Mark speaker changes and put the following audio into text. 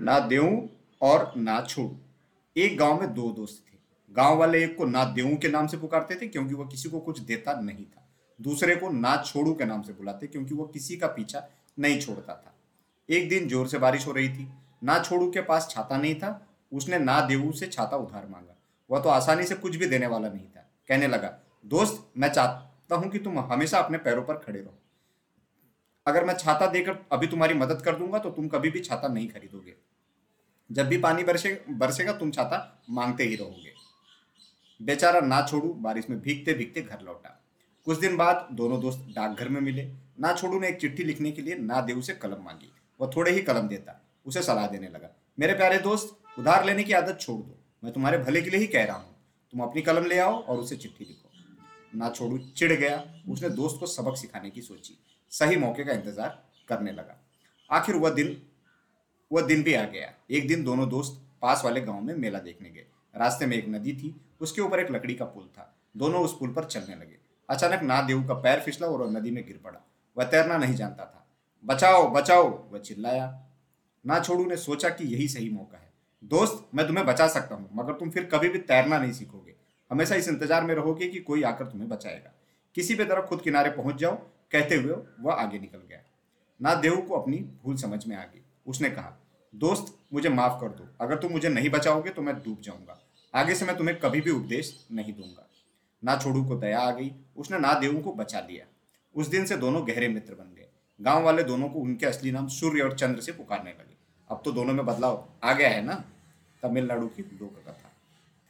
Speaker 1: ना देऊं और ना छोड़ू। एक गाँव में दो दोस्त थे। गाँव वाले एक को ना देऊं के नाम से पुकारते थे क्योंकि वह किसी को कुछ देता नहीं था। दूसरे को ना छोड़ू के नाम से बुलाते क्योंकि वह किसी का पीछा नहीं छोड़ता था। एक दिन ज़ोर से बारिश हो रही थी। ना छोड़ू के पास छाता नहीं था। उसने ना देऊ से छाता उधार मांगा। वह तो आसानी से कुछ भी देने वाला नहीं था। कहने लगा, दोस्त, मैं चाहता हूँ कि तुम हमेशा अपने पैरों पर खड़े रहो। अगर मैं छाता देकर अभी तुम्हारी मदद कर दूँगा तो तुम कभी भी छाता नहीं खरीदोगे। जब भी पानी बरसे, बरसेगा, तुम छाता मांगते ही रहोगे। बेचारा ना छोड़ू, बारिश में भीगते भीगते घर लौटा। कुछ दिन बाद दोनों दोस्त डाकघर में मिले। ना छोड़ू ने एक चिट्ठी लिखने के लिए ना देव से कलम मांगी। वह थोड़े ही कलम देता, उसे सलाह देने लगा। मेरे प्यारे दोस्त, उधार लेने की आदत छोड़ दो। मैं तुम्हारे भले के लिए ही कह रहा हूँ। तुम अपनी कलम ले आओ और उसे चिट्ठी लिखो। ना छोड़ू चिढ़ गया। उसने दोस्त को सबक सिखाने की सोची। सही मौके का इंतज़ार करने लगा। आखिर वह दिन वह दिन भी आ गया। एक दिन दोनों दोस्त पास वाले गाँव में मेला देखने गए। रास्ते में एक नदी थी, उसके ऊपर एक लकड़ी का पुल था। दोनों उस पुल पर चलने लगे। अचानक नादेव का पैर फिसला और नदी में गिर पड़ा। वह तैरना नहीं जानता था। बचाओ बचाओ, वह चिल्लाया। ना छोड़ू ने सोचा कि यही सही मौका है। दोस्त, मैं तुम्हें बचा सकता हूँ, मगर तुम फिर कभी भी तैरना नहीं सीखोगे। हमेशा इस इंतज़ार में रहोगे कि कोई आकर तुम्हें बचाएगा। किसी भी तरह खुद किनारे पहुँच जाओ, कहते हुए वह आगे निकल गया। ना देव को अपनी भूल समझ में आ गई। उसने कहा दोस्त, मुझे माफ़ कर दो। अगर तुम मुझे नहीं बचाओगे तो मैं डूब जाऊँगा। आगे से मैं तुम्हें कभी भी उपदेश नहीं दूँगा। ना छोड़ू को दया आ गई, उसने ना देवू को बचा लिया। उस दिन से दोनों गहरे मित्र बन गए। गाँव वाले दोनों को उनके असली नाम सूर्य और चंद्र से पुकारने लगे। अब तो दोनों में बदलाव आ गया है ना? तमिलनाडु की लोक कथा